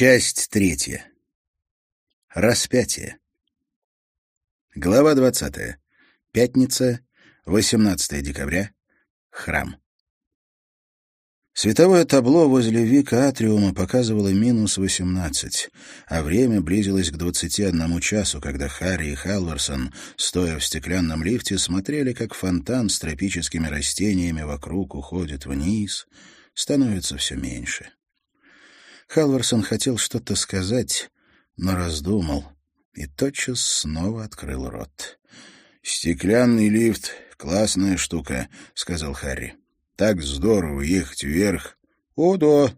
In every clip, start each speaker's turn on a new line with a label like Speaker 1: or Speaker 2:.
Speaker 1: Часть третья. Распятие. Глава двадцатая. Пятница, 18 декабря. Храм. Световое табло возле Вика Атриума показывало минус 18, а время близилось к 21 часу, когда Харри и Халварсон, стоя в стеклянном лифте, смотрели, как фонтан с тропическими растениями вокруг уходит вниз, становится все меньше. Халварсон хотел что-то сказать, но раздумал и тотчас снова открыл рот. «Стеклянный лифт — классная штука», — сказал Харри. «Так здорово ехать вверх». «О, да.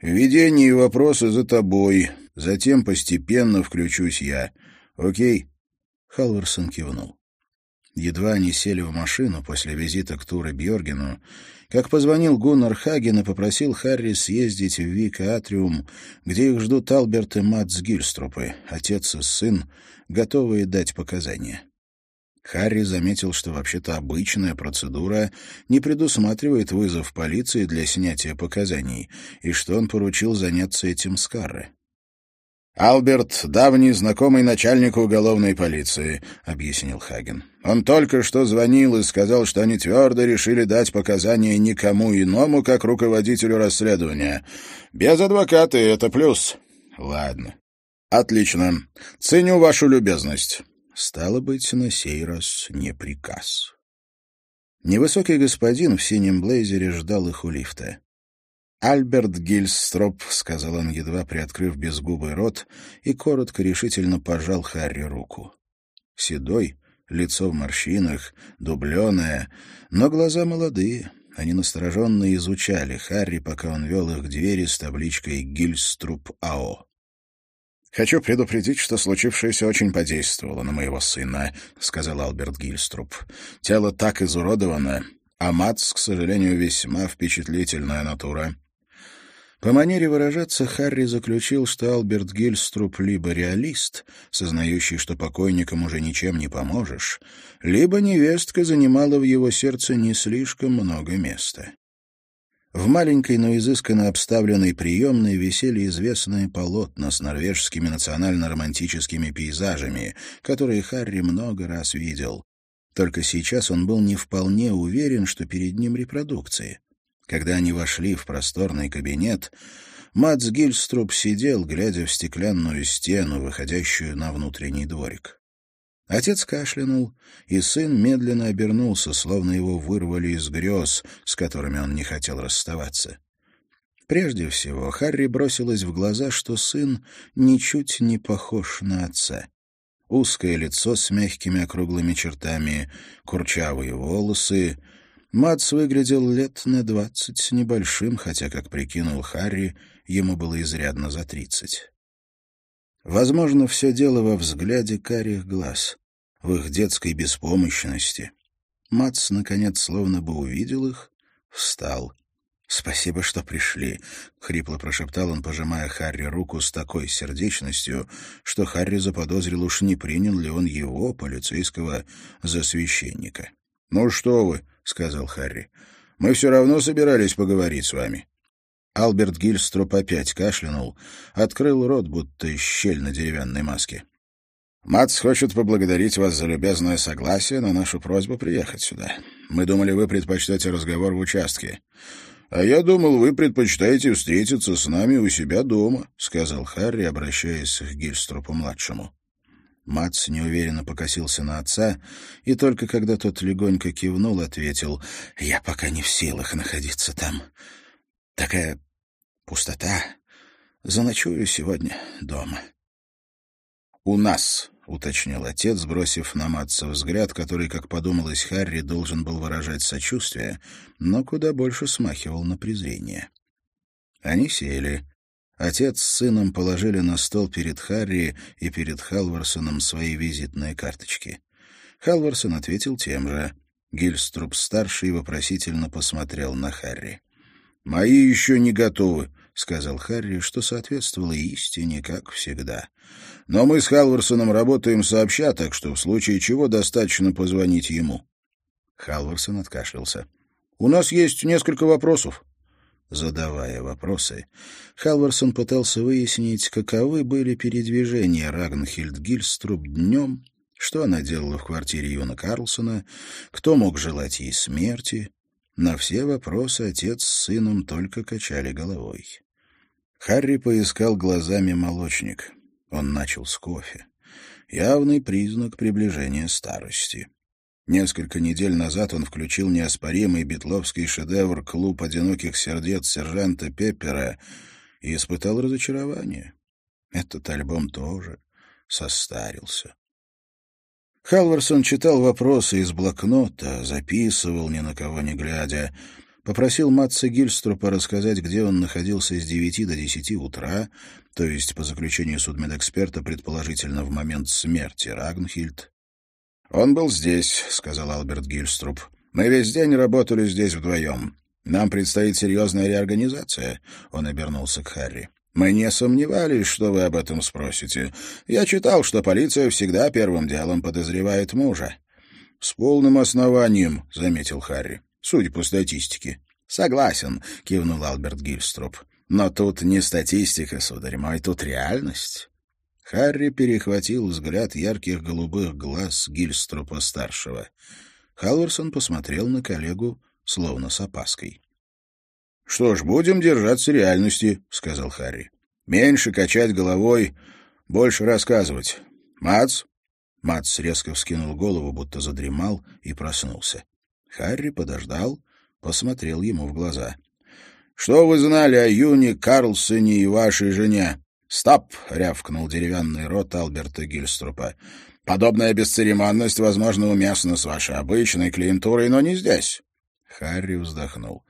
Speaker 1: Введение и вопросы за тобой. Затем постепенно включусь я. Окей?» Халварсон кивнул. Едва они сели в машину после визита к Туре Бьоргену, как позвонил Гуннар Хаген и попросил Харри съездить в Вика Атриум, где их ждут Алберт и Матс Гильструпы, отец и сын, готовые дать показания. Харри заметил, что вообще-то обычная процедура не предусматривает вызов полиции для снятия показаний, и что он поручил заняться этим Скарре. «Алберт — давний знакомый начальника уголовной полиции», — объяснил Хаген. «Он только что звонил и сказал, что они твердо решили дать показания никому иному, как руководителю расследования. Без адвоката это плюс». «Ладно. Отлично. Ценю вашу любезность». Стало быть, на сей раз не приказ. Невысокий господин в синем блейзере ждал их у лифта. «Альберт Гильстроп», — сказал он, едва приоткрыв безгубый рот, и коротко решительно пожал Харри руку. Седой, лицо в морщинах, дубленое, но глаза молодые. Они настороженно изучали Харри, пока он вел их к двери с табличкой «Гильструп АО». «Хочу предупредить, что случившееся очень подействовало на моего сына», — сказал Альберт Гильструп. «Тело так изуродовано, а Мац, к сожалению, весьма впечатлительная натура. По манере выражаться, Харри заключил, что Альберт Гильструп либо реалист, сознающий, что покойникам уже ничем не поможешь, либо невестка занимала в его сердце не слишком много места. В маленькой, но изысканно обставленной приемной висели известные полотна с норвежскими национально-романтическими пейзажами, которые Харри много раз видел. Только сейчас он был не вполне уверен, что перед ним репродукции. Когда они вошли в просторный кабинет, Мац Гильструб сидел, глядя в стеклянную стену, выходящую на внутренний дворик. Отец кашлянул, и сын медленно обернулся, словно его вырвали из грез, с которыми он не хотел расставаться. Прежде всего, Харри бросилось в глаза, что сын ничуть не похож на отца. Узкое лицо с мягкими округлыми чертами, курчавые волосы — Мац выглядел лет на двадцать с небольшим, хотя, как прикинул Харри, ему было изрядно за тридцать. Возможно, все дело во взгляде карих глаз, в их детской беспомощности. Мац, наконец, словно бы увидел их, встал. «Спасибо, что пришли», — хрипло прошептал он, пожимая Харри руку с такой сердечностью, что Харри заподозрил уж не принял ли он его, полицейского, за священника. «Ну что вы», — сказал Харри. «Мы все равно собирались поговорить с вами». Алберт Гильстроп опять кашлянул, открыл рот, будто щель на деревянной маске. «Мац хочет поблагодарить вас за любезное согласие на нашу просьбу приехать сюда. Мы думали, вы предпочтете разговор в участке». «А я думал, вы предпочитаете встретиться с нами у себя дома», — сказал Харри, обращаясь к Гильстропу-младшему. Мац неуверенно покосился на отца, и только когда тот легонько кивнул, ответил, «Я пока не в силах находиться там. Такая пустота. Заночую сегодня дома». «У нас», — уточнил отец, бросив на Матца взгляд, который, как подумалось Харри, должен был выражать сочувствие, но куда больше смахивал на презрение. Они сели. Отец с сыном положили на стол перед Харри и перед Халварсоном свои визитные карточки. Халварсон ответил тем же. Гильструб-старший вопросительно посмотрел на Харри. «Мои еще не готовы», — сказал Харри, что соответствовало истине, как всегда. «Но мы с Халварсоном работаем сообща, так что в случае чего достаточно позвонить ему». Халварсон откашлялся. «У нас есть несколько вопросов. Задавая вопросы, Халварсон пытался выяснить, каковы были передвижения Рагнхильд Гильструб днем, что она делала в квартире Юна Карлсона, кто мог желать ей смерти. На все вопросы отец с сыном только качали головой. Харри поискал глазами молочник. Он начал с кофе. Явный признак приближения старости. Несколько недель назад он включил неоспоримый битловский шедевр «Клуб одиноких сердец» сержанта Пеппера и испытал разочарование. Этот альбом тоже состарился. Халварсон читал вопросы из блокнота, записывал, ни на кого не глядя. Попросил Матца Гильструпа рассказать, где он находился с девяти до десяти утра, то есть, по заключению судмедэксперта, предположительно в момент смерти Рагнхильд, «Он был здесь», — сказал Алберт Гильструп. «Мы весь день работали здесь вдвоем. Нам предстоит серьезная реорганизация», — он обернулся к Харри. «Мы не сомневались, что вы об этом спросите. Я читал, что полиция всегда первым делом подозревает мужа». «С полным основанием», — заметил Харри, — «судя по статистике». «Согласен», — кивнул Алберт Гильструп. «Но тут не статистика, сударь мой, тут реальность». Харри перехватил взгляд ярких голубых глаз Гильстропа-старшего. Халварсон посмотрел на коллегу словно с опаской. — Что ж, будем держаться реальности, — сказал Харри. — Меньше качать головой, больше рассказывать. Мац? Мац резко вскинул голову, будто задремал, и проснулся. Харри подождал, посмотрел ему в глаза. — Что вы знали о Юне Карлсоне и вашей жене? «Стоп!» — рявкнул деревянный рот Алберта Гильструпа. «Подобная бесцеремонность, возможно, уместна с вашей обычной клиентурой, но не здесь». Харри вздохнул.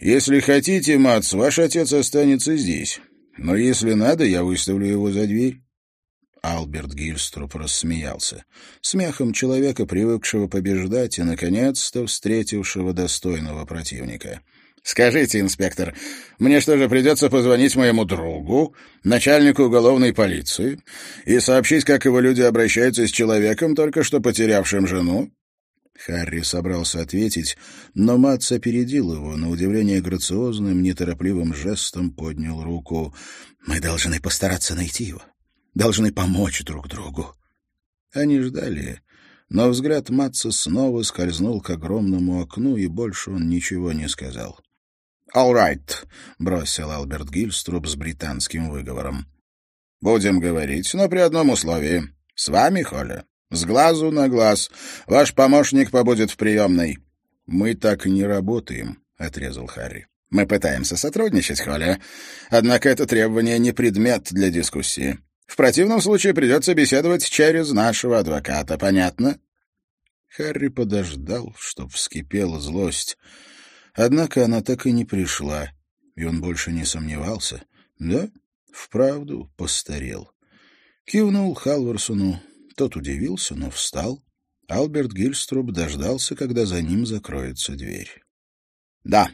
Speaker 1: «Если хотите, Мац, ваш отец останется здесь. Но если надо, я выставлю его за дверь». Алберт Гильструп рассмеялся. Смехом человека, привыкшего побеждать и, наконец-то, встретившего достойного противника. Скажите, инспектор, мне что же, придется позвонить моему другу, начальнику уголовной полиции, и сообщить, как его люди обращаются с человеком, только что потерявшим жену? Харри собрался ответить, но Матс опередил его, на удивление грациозным, неторопливым жестом поднял руку. «Мы должны постараться найти его. Должны помочь друг другу». Они ждали, но взгляд Матса снова скользнул к огромному окну, и больше он ничего не сказал. «All right», — бросил Алберт Гильструб с британским выговором. «Будем говорить, но при одном условии. С вами, Холя. С глазу на глаз. Ваш помощник побудет в приемной». «Мы так не работаем», — отрезал Харри. «Мы пытаемся сотрудничать, Холя. Однако это требование не предмет для дискуссии. В противном случае придется беседовать через нашего адвоката. Понятно?» Харри подождал, чтоб вскипела злость. Однако она так и не пришла, и он больше не сомневался. Да, вправду постарел. Кивнул Халварсону. Тот удивился, но встал. Алберт Гильструб дождался, когда за ним закроется дверь. — Да,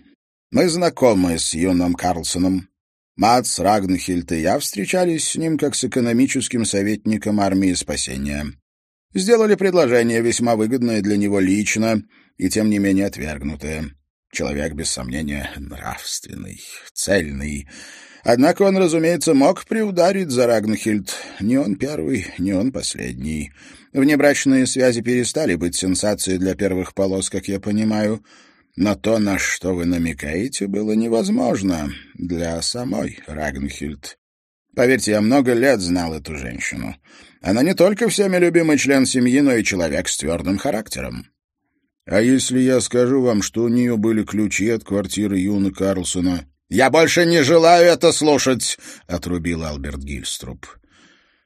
Speaker 1: мы знакомы с юным Карлсоном. Мац, Рагнхильд и я встречались с ним как с экономическим советником армии спасения. Сделали предложение, весьма выгодное для него лично, и тем не менее отвергнутое. Человек, без сомнения, нравственный, цельный. Однако он, разумеется, мог приударить за Рагнхильд. Не он первый, не он последний. Внебрачные связи перестали быть сенсацией для первых полос, как я понимаю. Но то, на что вы намекаете, было невозможно для самой Рагнхильд. Поверьте, я много лет знал эту женщину. Она не только всеми любимый член семьи, но и человек с твердым характером. А если я скажу вам, что у нее были ключи от квартиры Юны Карлсона? «Я больше не желаю это слушать!» — отрубил Алберт Гильструп.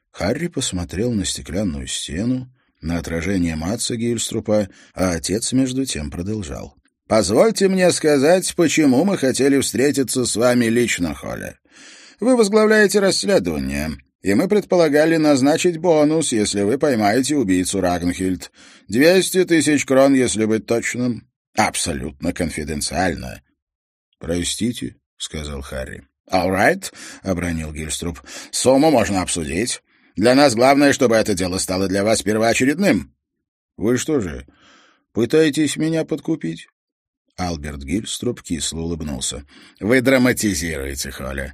Speaker 1: Харри посмотрел на стеклянную стену, на отражение Матца Гильструпа, а отец между тем продолжал. «Позвольте мне сказать, почему мы хотели встретиться с вами лично, Холля. Вы возглавляете расследование и мы предполагали назначить бонус, если вы поймаете убийцу Рагнхильд. Двести тысяч крон, если быть точным. Абсолютно конфиденциально. — Простите, — сказал Харри. — All right, — обронил Гильструп. — Сумму можно обсудить. Для нас главное, чтобы это дело стало для вас первоочередным. — Вы что же, пытаетесь меня подкупить? Альберт Гильструп кисло улыбнулся. «Вы драматизируете, Холли.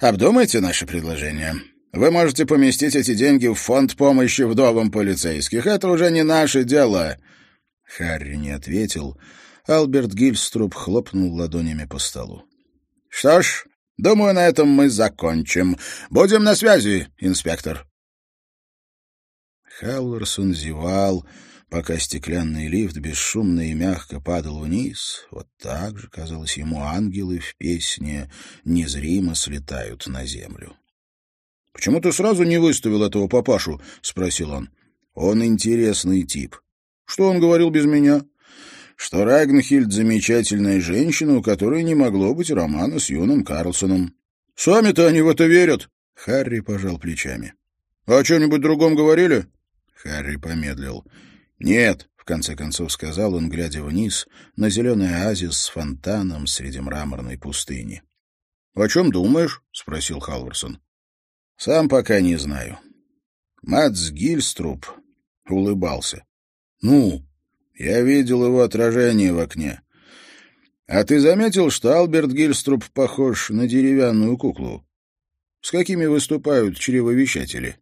Speaker 1: Обдумайте наше предложение. Вы можете поместить эти деньги в фонд помощи вдовам полицейских. Это уже не наше дело». Харри не ответил. Альберт Гильструп хлопнул ладонями по столу. «Что ж, думаю, на этом мы закончим. Будем на связи, инспектор». Халварсон зевал, пока стеклянный лифт бесшумно и мягко падал вниз. Вот так же, казалось ему, ангелы в песне незримо слетают на землю. — Почему ты сразу не выставил этого папашу? — спросил он. — Он интересный тип. — Что он говорил без меня? — Что Рагнхильд — замечательная женщина, у которой не могло быть романа с юным Карлсоном. — Сами-то они в это верят. Харри пожал плечами. — А о чем-нибудь другом говорили? Харри помедлил. «Нет», — в конце концов сказал он, глядя вниз на зеленый оазис с фонтаном среди мраморной пустыни. «О чем думаешь?» — спросил Халварсон. «Сам пока не знаю». Матс Гильструп улыбался. «Ну, я видел его отражение в окне. А ты заметил, что Альберт Гильструп похож на деревянную куклу? С какими выступают чревовещатели?»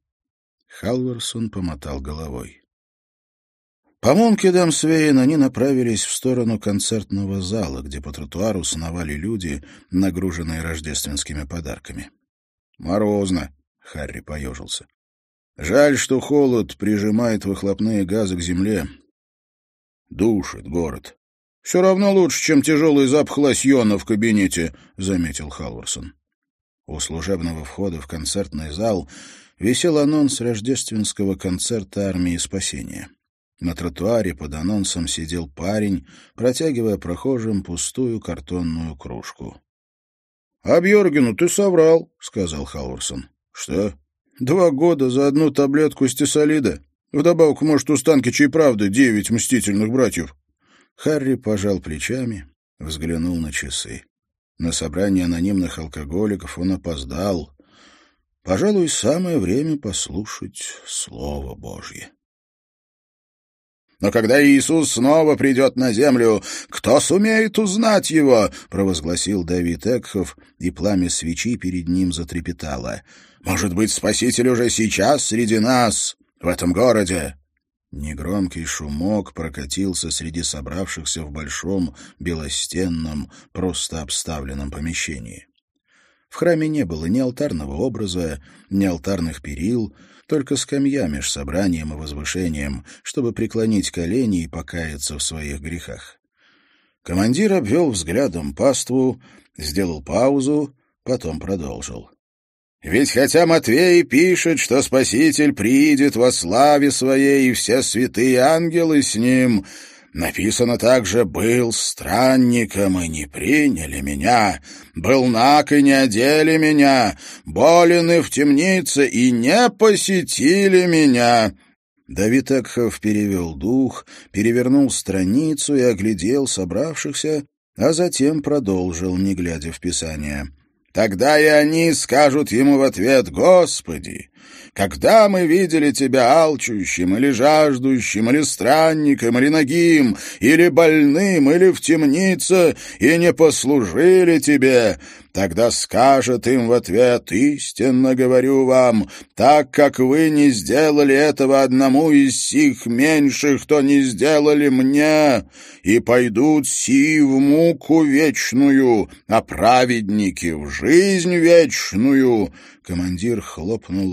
Speaker 1: Халварсон помотал головой. По Монкедам Свейн они направились в сторону концертного зала, где по тротуару сновали люди, нагруженные рождественскими подарками. «Морозно», — Харри поежился. «Жаль, что холод прижимает выхлопные газы к земле. Душит город. Все равно лучше, чем тяжелый запах лосьона в кабинете», — заметил Халварсон. У служебного входа в концертный зал висел анонс рождественского концерта армии спасения. На тротуаре под анонсом сидел парень, протягивая прохожим пустую картонную кружку. — А Бьоргену ты соврал, — сказал Халварсон. — Что? — Два года за одну таблетку стесолида. Вдобавок, может, у Станкича и правда девять мстительных братьев. Харри пожал плечами, взглянул на часы. На собрание анонимных алкоголиков он опоздал. Пожалуй, самое время послушать Слово Божье. Но когда Иисус снова придет на землю, кто сумеет узнать его?» — провозгласил Давид Экхов, и пламя свечи перед ним затрепетало. «Может быть, Спаситель уже сейчас среди нас, в этом городе?» Негромкий шумок прокатился среди собравшихся в большом, белостенном, просто обставленном помещении. В храме не было ни алтарного образа, ни алтарных перил, только скамья меж собранием и возвышением, чтобы преклонить колени и покаяться в своих грехах. Командир обвел взглядом паству, сделал паузу, потом продолжил. «Ведь хотя Матвей пишет, что Спаситель приидет во славе Своей, и все святые ангелы с Ним, Написано также «был странником и не приняли меня, был наг и не одели меня, болен и в темнице и не посетили меня». Давид Экхов перевел дух, перевернул страницу и оглядел собравшихся, а затем продолжил, не глядя в Писание. «Тогда и они скажут ему в ответ, «Господи, когда мы видели тебя алчущим или жаждущим, или странником, или нагим, или больным, или в темнице, и не послужили тебе, Тогда скажет им в ответ, «Истинно говорю вам, так как вы не сделали этого одному из сих меньших, то не сделали мне, и пойдут си в муку вечную, а праведники в жизнь вечную». Командир хлопнул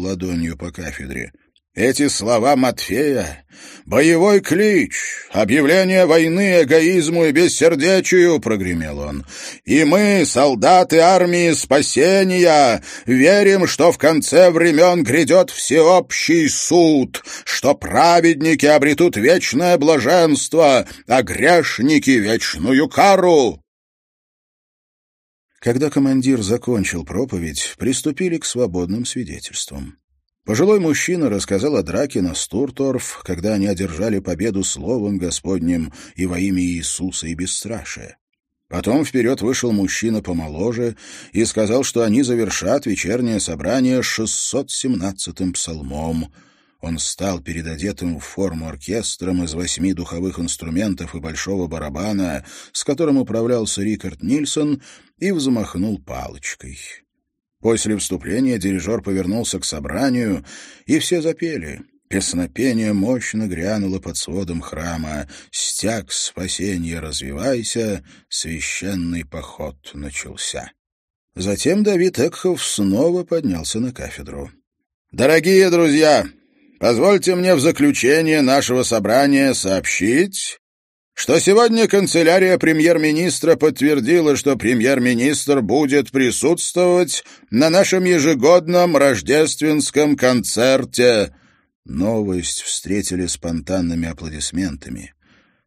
Speaker 1: ладонью по кафедре. Эти слова Матфея — боевой клич, объявление войны эгоизму и бессердечию, — прогремел он. И мы, солдаты армии спасения, верим, что в конце времен грядет всеобщий суд, что праведники обретут вечное блаженство, а грешники — вечную кару. Когда командир закончил проповедь, приступили к свободным свидетельствам. Пожилой мужчина рассказал о драке на Стурторф, когда они одержали победу словом Господним и во имя Иисуса и бесстрашия. Потом вперед вышел мужчина помоложе и сказал, что они завершат вечернее собрание 617-м псалмом. Он стал перед одетым в форму оркестром из восьми духовых инструментов и большого барабана, с которым управлялся Рикард Нильсон, и взмахнул палочкой. После вступления дирижер повернулся к собранию, и все запели. Песнопение мощно грянуло под сводом храма. «Стяг спасения развивайся, священный поход начался». Затем Давид Экхов снова поднялся на кафедру. «Дорогие друзья, позвольте мне в заключение нашего собрания сообщить, что сегодня канцелярия премьер-министра подтвердила, что премьер-министр будет присутствовать на нашем ежегодном рождественском концерте. Новость встретили спонтанными аплодисментами.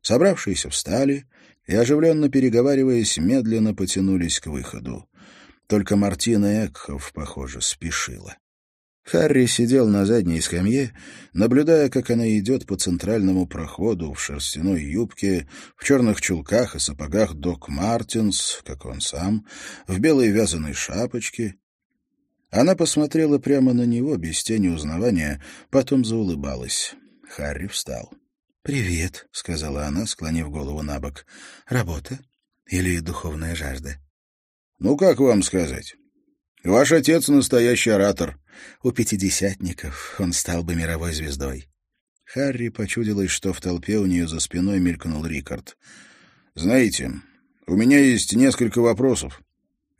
Speaker 1: Собравшиеся встали и, оживленно переговариваясь, медленно потянулись к выходу. Только Мартина Экхов, похоже, спешила. Харри сидел на задней скамье, наблюдая, как она идет по центральному проходу в шерстяной юбке, в черных чулках и сапогах Док Мартинс, как он сам, в белой вязаной шапочке. Она посмотрела прямо на него, без тени узнавания, потом заулыбалась. Харри встал. «Привет», — сказала она, склонив голову на бок. «Работа или духовная жажда?»
Speaker 2: «Ну, как вам сказать? Ваш отец настоящий оратор.
Speaker 1: У пятидесятников он стал бы мировой звездой. Харри почудилось, что в толпе у нее за спиной мелькнул Рикард.
Speaker 2: «Знаете, у меня есть несколько вопросов.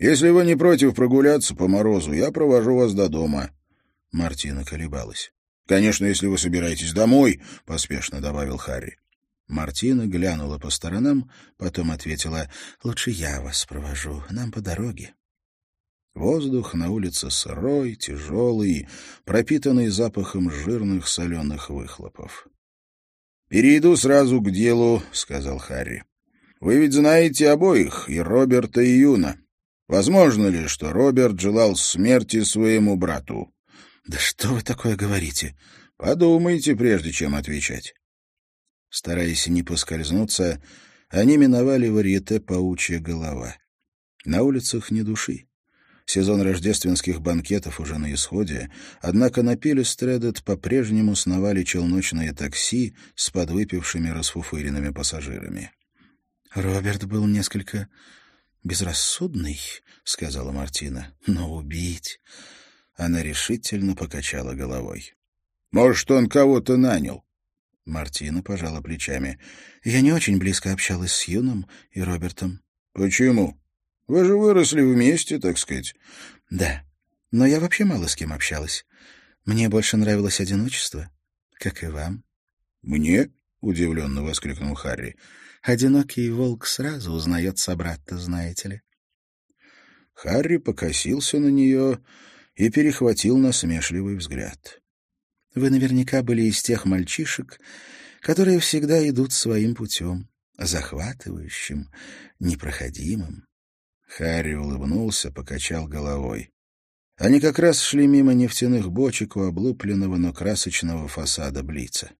Speaker 2: Если вы не против прогуляться по морозу, я провожу вас до дома».
Speaker 1: Мартина колебалась.
Speaker 2: «Конечно, если вы собираетесь домой», — поспешно добавил Харри.
Speaker 1: Мартина глянула по сторонам, потом ответила, «Лучше я вас провожу, нам по дороге». Воздух на улице сырой, тяжелый, пропитанный запахом жирных соленых выхлопов.
Speaker 2: «Перейду сразу к делу», — сказал Харри. «Вы ведь знаете обоих, и Роберта, и Юна. Возможно ли, что Роберт желал смерти своему брату?»
Speaker 1: «Да что вы такое говорите?»
Speaker 2: «Подумайте, прежде чем отвечать».
Speaker 1: Стараясь не поскользнуться, они миновали варьете паучья голова. На улицах ни души. Сезон рождественских банкетов уже на исходе, однако на Пилестредет по-прежнему сновали челночные такси с подвыпившими расфуфыренными пассажирами. «Роберт был несколько безрассудный», — сказала Мартина, — «но убить...» Она решительно покачала головой.
Speaker 2: «Может, он кого-то нанял?»
Speaker 1: Мартина пожала плечами. «Я не очень близко общалась с Юном и Робертом».
Speaker 2: «Почему?» Вы же выросли вместе, так сказать.
Speaker 1: Да, но я вообще мало с кем общалась. Мне больше нравилось одиночество, как и вам.
Speaker 2: Мне? удивленно воскликнул Харри.
Speaker 1: Одинокий волк сразу узнает собрата, знаете ли.
Speaker 2: Харри покосился на нее и перехватил насмешливый взгляд.
Speaker 1: Вы наверняка были из тех мальчишек, которые всегда идут своим путем, захватывающим, непроходимым.
Speaker 2: Харри улыбнулся, покачал головой. Они как раз шли мимо нефтяных бочек у облупленного, но красочного фасада Блица.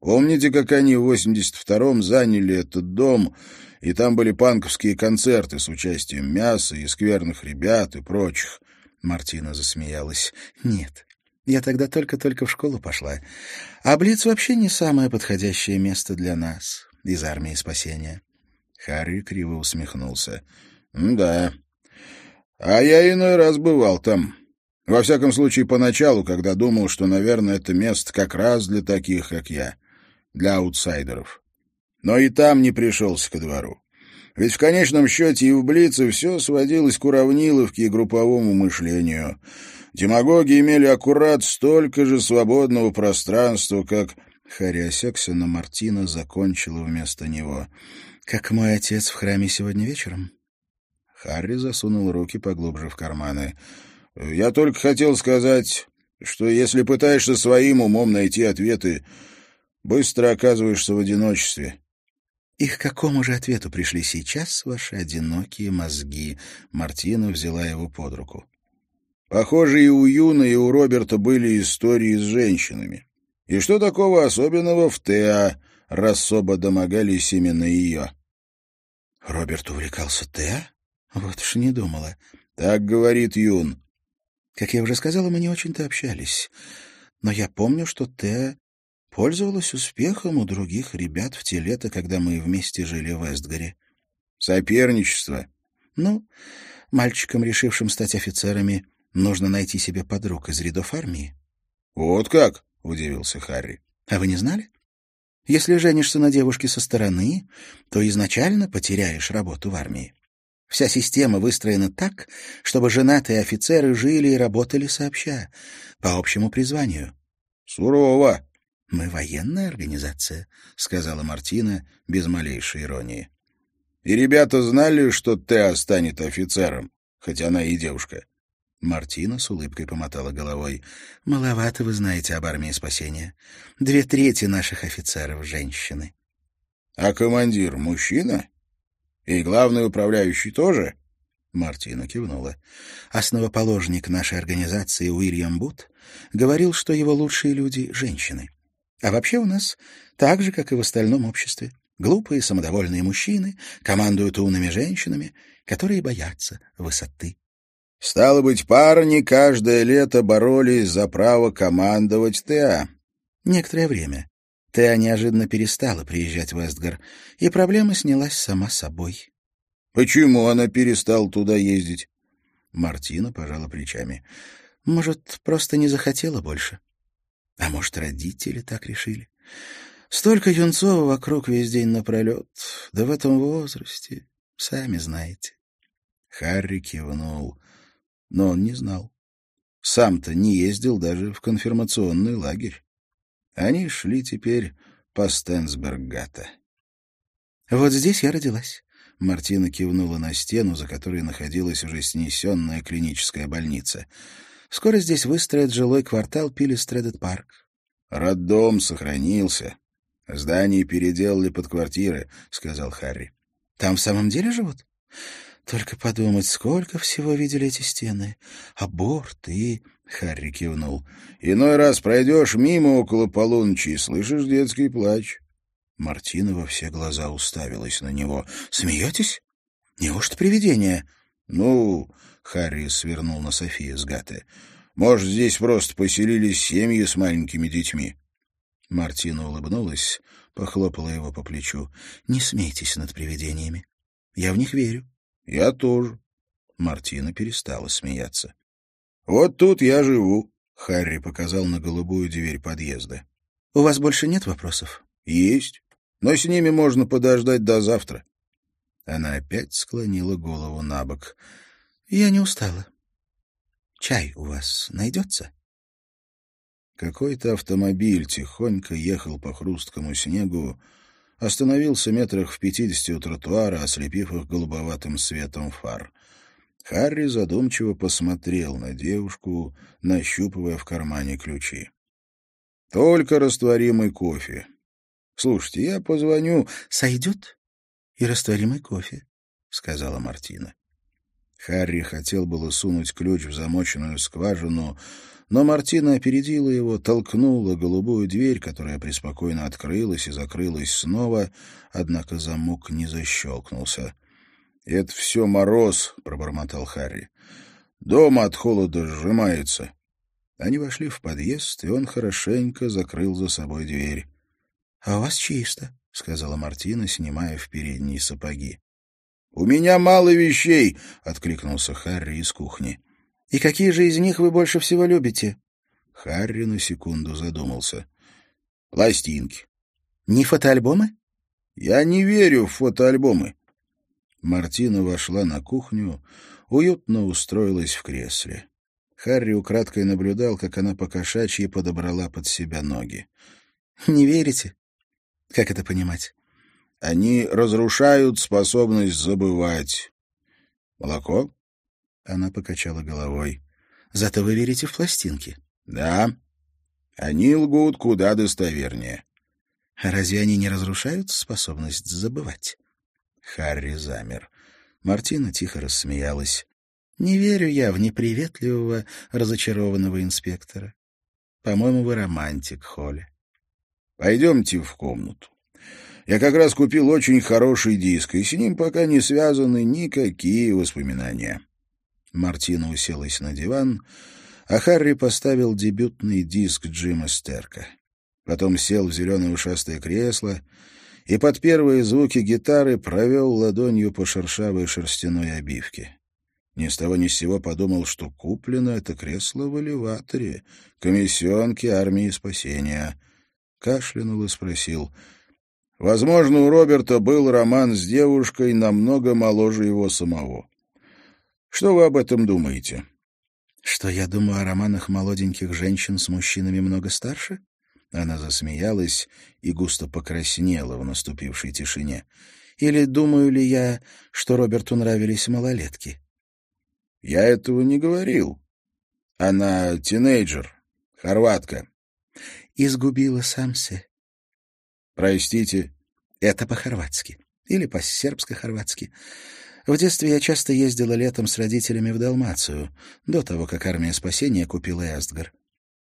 Speaker 2: Помните, как они в 82-м заняли этот дом, и там были панковские концерты с участием мяса и скверных ребят и прочих?
Speaker 1: Мартина засмеялась. Нет, я тогда только-только в школу пошла. А Блиц вообще не самое подходящее место для нас из армии спасения.
Speaker 2: Харри криво усмехнулся. «Да. А я иной раз бывал там. Во всяком случае, поначалу, когда думал, что, наверное, это место как раз для таких, как я, для аутсайдеров. Но и там не пришелся ко двору. Ведь в конечном счете и в Блице все сводилось к уравниловке и групповому мышлению. Демагоги имели аккурат столько же свободного пространства, как...
Speaker 1: Харри осекся, но Мартина закончила вместо него. «Как мой отец в храме сегодня вечером?»
Speaker 2: Харри засунул руки поглубже в карманы. «Я только хотел сказать, что если пытаешься своим умом найти ответы, быстро оказываешься в одиночестве».
Speaker 1: «И к какому же ответу пришли сейчас ваши одинокие мозги?» Мартина взяла его под руку.
Speaker 2: «Похоже, и у Юна, и у Роберта были истории с женщинами. И что такого особенного в Теа, раз оба домогались именно ее?»
Speaker 1: «Роберт увлекался Теа?» Вот уж не думала.
Speaker 2: Так говорит Юн.
Speaker 1: Как я уже сказала, мы не очень-то общались. Но я помню, что Теа пользовалась успехом у других ребят в те лета, когда мы вместе жили в Эстгаре.
Speaker 2: Соперничество.
Speaker 1: Ну, мальчикам, решившим стать офицерами, нужно найти себе подруг из рядов армии.
Speaker 2: Вот как? — удивился Харри.
Speaker 1: А вы не знали? Если женишься на девушке со стороны, то изначально потеряешь работу в армии. Вся система выстроена так, чтобы женатые офицеры жили и работали сообща, по общему призванию.
Speaker 2: — Сурово.
Speaker 1: — Мы военная организация, — сказала Мартина без малейшей иронии.
Speaker 2: — И ребята знали, что Теа станет офицером, хоть она и девушка.
Speaker 1: Мартина с улыбкой помотала головой. — Маловато вы знаете об армии спасения. Две трети наших офицеров — женщины.
Speaker 2: — А командир — мужчина? И главный управляющий тоже?
Speaker 1: Мартина кивнула. Основоположник нашей организации Уильям Бут говорил, что его лучшие люди — женщины. А вообще у нас так же, как и в остальном обществе. Глупые, самодовольные мужчины командуют умными женщинами, которые боятся высоты.
Speaker 2: Стало быть, парни каждое лето боролись за право командовать ТА.
Speaker 1: Некоторое время. Теа неожиданно перестала приезжать в Эстгар, и проблема снялась сама собой.
Speaker 2: Почему она перестала туда ездить?
Speaker 1: Мартина пожала плечами. Может, просто не захотела больше. А может, родители так решили. Столько юнцов вокруг весь день напролет. Да в этом возрасте, сами знаете.
Speaker 2: Харри кивнул но он не знал. Сам-то не ездил даже в конфирмационный лагерь. Они шли теперь по Стенсберггата.
Speaker 1: «Вот здесь я родилась». Мартина кивнула на стену, за которой находилась уже снесенная клиническая больница. «Скоро здесь выстроят жилой квартал Пилистредет-парк».
Speaker 2: «Роддом сохранился. Здание переделали под квартиры», — сказал Харри.
Speaker 1: «Там в самом деле живут?» Только подумать, сколько всего видели эти стены. Аборт и... Харри кивнул.
Speaker 2: Иной раз пройдешь мимо около полуночи и слышишь детский плач.
Speaker 1: Мартина во все глаза уставилась на него. «Смеетесь? Неужто привидение?»
Speaker 2: «Ну...» — Харри свернул на Софии с Гаты. «Может, здесь просто поселились семьи с маленькими детьми?»
Speaker 1: Мартина улыбнулась, похлопала его по плечу. «Не смейтесь над привидениями. Я в них верю.
Speaker 2: Я тоже.
Speaker 1: Мартина перестала смеяться.
Speaker 2: Вот тут я живу. Харри показал на голубую дверь подъезда.
Speaker 1: У вас больше нет вопросов?
Speaker 2: Есть. Но с ними можно подождать до завтра.
Speaker 1: Она опять склонила голову на бок. Я не устала. Чай у вас найдется?
Speaker 2: Какой-то автомобиль тихонько ехал по хрусткому снегу, остановился метрах в пятидесяти у тротуара, ослепив их голубоватым светом фар. Харри задумчиво посмотрел на девушку, нащупывая в кармане ключи. «Только растворимый кофе. Слушайте, я позвоню...»
Speaker 1: «Сойдет и растворимый кофе», — сказала Мартина.
Speaker 2: Харри хотел было сунуть ключ в замоченную скважину, но Мартина опередила его, толкнула голубую дверь, которая преспокойно открылась и закрылась снова, однако замок не защелкнулся. — Это все мороз, — пробормотал Харри. — Дома от холода сжимается. Они вошли в подъезд, и он хорошенько закрыл за собой дверь.
Speaker 1: — А у вас чисто, — сказала Мартина, снимая в передние сапоги.
Speaker 2: — У меня мало вещей, — откликнулся Харри из кухни.
Speaker 1: «И какие же из них вы больше всего любите?»
Speaker 2: Харри на секунду задумался. «Пластинки».
Speaker 1: «Не фотоальбомы?»
Speaker 2: «Я не верю в фотоальбомы». Мартина вошла на кухню, уютно устроилась в кресле. Харри украдкой наблюдал, как она покошачьи подобрала под себя ноги.
Speaker 1: «Не верите? Как это понимать?»
Speaker 2: «Они разрушают способность забывать». «Молоко?»
Speaker 1: Она покачала головой. «Зато вы верите в пластинки?»
Speaker 2: «Да. Они лгут куда достовернее».
Speaker 1: «А разве они не разрушают способность забывать?»
Speaker 2: Харри замер.
Speaker 1: Мартина тихо рассмеялась. «Не верю я в неприветливого, разочарованного инспектора. По-моему, вы романтик, Холли».
Speaker 2: «Пойдемте в комнату. Я как раз купил очень хороший диск, и с ним пока не связаны никакие воспоминания».
Speaker 1: Мартина уселась на диван, а Харри поставил дебютный диск Джима Стерка. Потом сел в зеленое ушастое кресло и под первые звуки гитары провел ладонью по шершавой шерстяной обивке. Ни с того ни с сего подумал, что куплено это кресло в элеваторе, комиссионки армии спасения. Кашлянул и спросил. Возможно, у Роберта был роман с девушкой намного моложе его самого. Что вы об этом думаете? Что я думаю о романах молоденьких женщин с мужчинами много старше? Она засмеялась и густо покраснела в наступившей тишине. Или думаю ли я, что Роберту нравились малолетки? Я этого не говорил. Она тинейджер, хорватка. Изгубила самсе. Простите. Это по-хорватски. Или по-сербско-хорватски. В детстве я часто ездила летом с родителями в Далмацию, до того, как армия спасения купила Эстгар.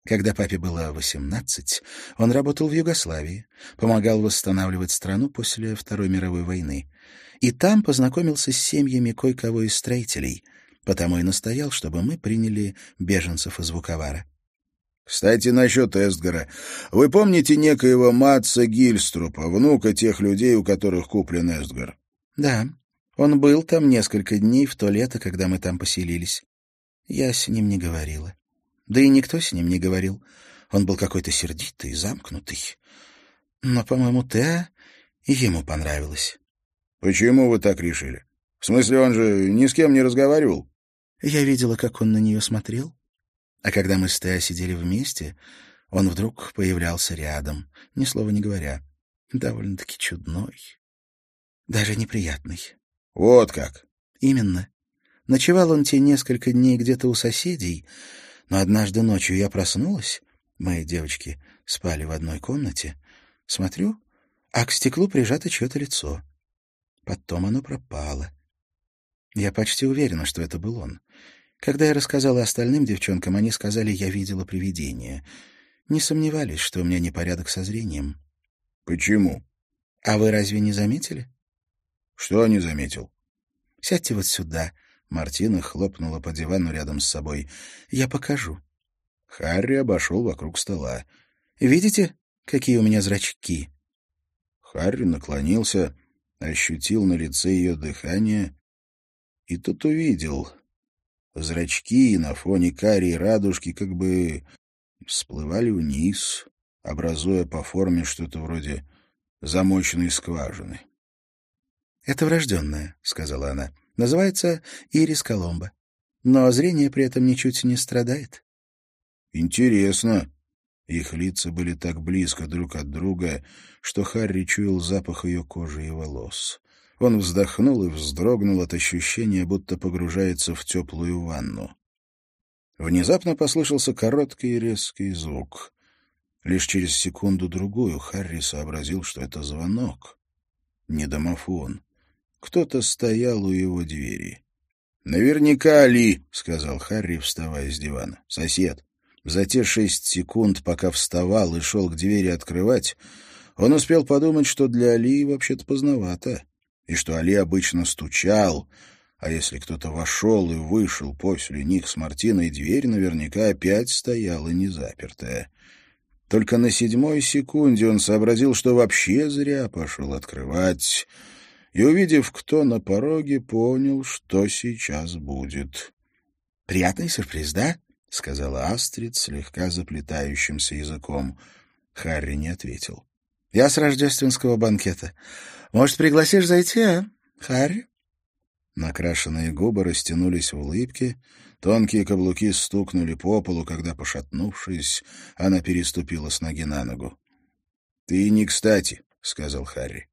Speaker 1: Когда папе было восемнадцать, он работал в Югославии, помогал восстанавливать страну после Второй мировой войны. И там познакомился с семьями кое-кого из строителей, потому и настоял, чтобы мы приняли беженцев из Вуковара. Кстати, насчет Эстгара. Вы помните некоего Матса Гильструпа, внука тех людей, у которых куплен Эстгар? Да. Он был там несколько дней в то лето, когда мы там поселились. Я с ним не говорила. Да и никто с ним не говорил. Он был какой-то сердитый, замкнутый. Но, по-моему, Теа ему понравилось. Почему вы так решили? В смысле, он же ни с кем не разговаривал? Я видела, как он на нее смотрел. А когда мы с Теа сидели вместе, он вдруг появлялся рядом, ни слова не говоря. Довольно-таки чудной. Даже неприятный. Вот как? Именно. Ночевал он те несколько дней где-то у соседей, но однажды ночью я проснулась, мои девочки спали в одной комнате, смотрю, а к стеклу прижато чье-то лицо. Потом оно пропало. Я почти уверена, что это был он. Когда я рассказала остальным девчонкам, они сказали, я видела привидение. Не сомневались, что у меня непорядок со зрением. — Почему? — А вы разве не заметили? — Что не заметил? — Сядьте вот сюда. Мартина хлопнула по дивану рядом с собой. — Я покажу. Харри обошел вокруг стола. — Видите, какие у меня зрачки? Харри наклонился, ощутил на лице ее дыхание и тут увидел — Зрачки на фоне карии радужки как бы всплывали вниз, образуя по форме что-то вроде замоченной скважины. — Это врожденное, — сказала она. — Называется ирис Коломбо. Но зрение при этом ничуть не страдает. — Интересно. Их лица были так близко друг от друга, что Харри чуял запах ее кожи и волос. Он вздохнул и вздрогнул от ощущения, будто погружается в теплую ванну. Внезапно послышался короткий и резкий звук. Лишь через секунду-другую Харри сообразил, что это звонок. Не домофон. Кто-то стоял у его двери. «Наверняка Али», — сказал Харри, вставая с дивана. «Сосед». За те шесть секунд, пока вставал и шел к двери открывать, он успел подумать, что для Али вообще-то поздновато и что Али обычно стучал, а если кто-то вошел и вышел после них с Мартиной, дверь наверняка опять стояла незапертая. Только на седьмой секунде он сообразил, что вообще зря пошел открывать, и, увидев, кто на пороге, понял, что сейчас будет. — Приятный сюрприз, да? — сказала Астрид слегка заплетающимся языком. Харри не ответил. — Я с рождественского банкета. Может, пригласишь зайти, а, Харри?» Накрашенные губы растянулись в улыбке, тонкие каблуки стукнули по полу, когда, пошатнувшись, она переступила с ноги на ногу. — Ты не кстати, — сказал Харри.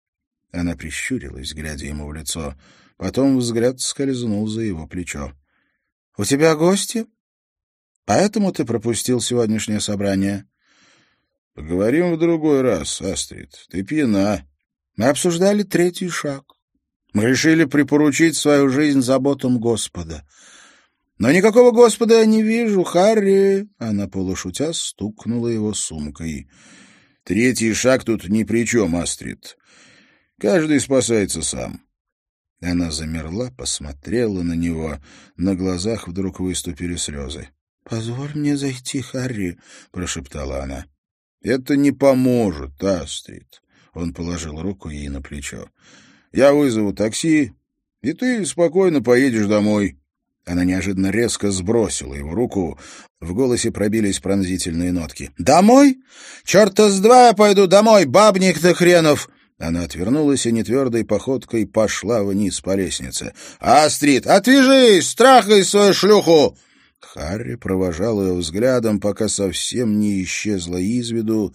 Speaker 1: Она прищурилась, глядя ему в лицо. Потом взгляд скользнул за его плечо. — У тебя гости? Поэтому ты пропустил сегодняшнее собрание? — Поговорим в другой раз, Астрид. Ты пьяна. Мы обсуждали третий шаг. Мы решили припоручить свою жизнь заботам Господа. Но никакого Господа я не вижу, Харри. Она полушутя стукнула его сумкой. Третий шаг тут ни при чем, Астрид. Каждый спасается сам. Она замерла, посмотрела на него. На глазах вдруг выступили слезы. «Позволь мне зайти, Харри», — прошептала она.
Speaker 2: «Это не поможет, Астрид». Он положил руку ей на плечо. «Я вызову такси, и ты спокойно поедешь домой». Она неожиданно резко сбросила его руку. В голосе пробились пронзительные нотки. «Домой? Черта с два я пойду домой, бабник ты хренов!» Она отвернулась и нетвердой походкой пошла вниз по лестнице. «Астрид, отвяжись! Страхай свою шлюху!» Харри провожал ее взглядом, пока совсем не исчезла из виду,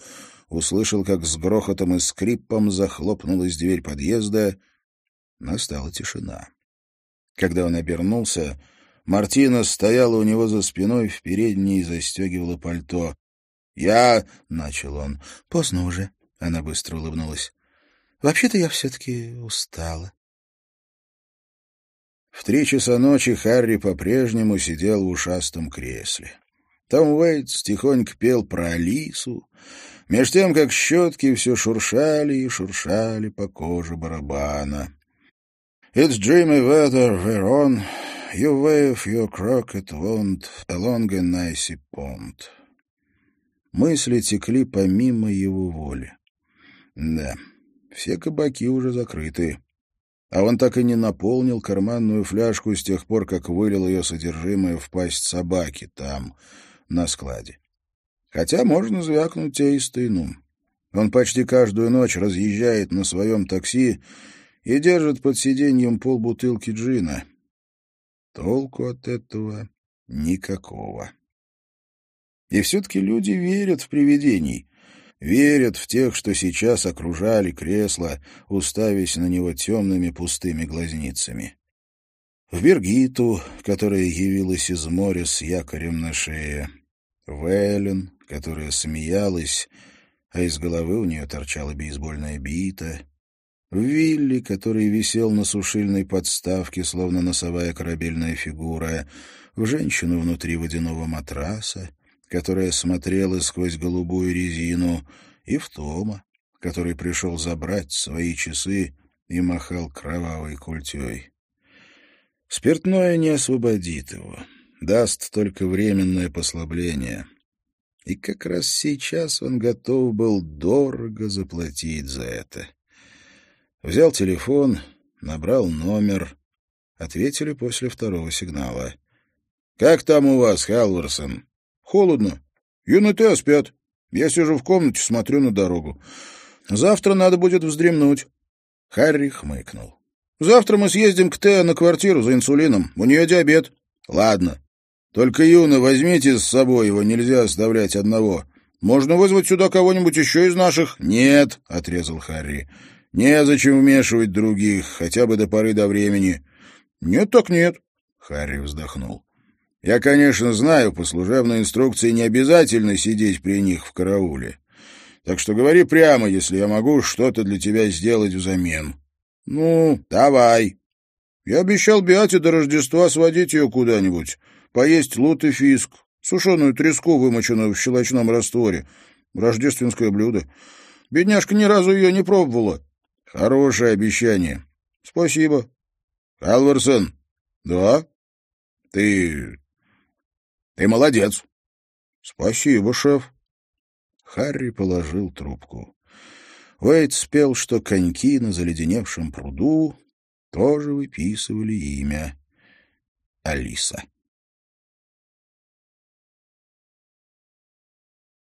Speaker 2: услышал, как с грохотом и скрипом захлопнулась дверь подъезда. Настала тишина. Когда он обернулся, Мартина стояла у него за спиной в передней и застегивала пальто. «Я...» — начал он. «Поздно уже», — она быстро улыбнулась. «Вообще-то я все-таки устала». В три часа ночи Харри по-прежнему сидел в ушастом кресле. Том Уэйтс тихонько пел про Алису, меж тем, как щетки все шуршали и шуршали по коже барабана. «It's dreamy weather, we're on. You wave your crooked wand along a nice pond». Мысли текли помимо его воли. Да, все кабаки уже закрыты а он так и не наполнил карманную фляжку с тех пор, как вылил ее содержимое в пасть собаки там, на складе. Хотя можно звякнуть теистыну. Он почти каждую ночь разъезжает на своем такси и держит под сиденьем полбутылки джина. Толку от этого никакого. И все-таки люди верят в привидений — верят в тех, что сейчас окружали кресло, уставясь на него темными пустыми глазницами. В Бергиту, которая явилась из моря с якорем на шее, в Эллен, которая смеялась, а из головы у нее торчала бейсбольная бита, в Вилли, который висел на сушильной подставке, словно носовая корабельная фигура, в женщину внутри водяного матраса, которая смотрела сквозь голубую резину, и в Тома, который пришел забрать свои часы и махал кровавой культей. Спиртное не освободит его, даст только временное послабление. И как раз сейчас он готов был дорого заплатить за это. Взял телефон, набрал номер. Ответили после второго сигнала. — Как там у вас, Халварсон? Холодно. Юноты спят. Я сижу в комнате, смотрю на дорогу. Завтра надо будет вздремнуть. Харри хмыкнул. Завтра мы съездим к Тео на квартиру за инсулином. У нее диабет. Ладно. Только, Юна, возьмите с собой, его нельзя оставлять одного. Можно вызвать сюда кого-нибудь еще из наших? Нет, — отрезал Харри. Незачем вмешивать других, хотя бы до поры до времени. Нет так нет, — Харри вздохнул. Я, конечно, знаю, по служебной инструкции не обязательно сидеть при них в карауле. Так что говори прямо, если я могу что-то для тебя сделать взамен. Ну, давай. Я обещал Биате до Рождества сводить ее куда-нибудь, поесть лут и фиск, сушеную треску, вымоченную в щелочном растворе. Рождественское блюдо. Бедняжка ни разу ее не пробовала. Хорошее обещание. Спасибо. Алварсон. Да? Ты ты молодец. Спасибо, шеф. Харри положил трубку. Уэйт спел, что коньки на заледеневшем пруду тоже выписывали имя Алиса.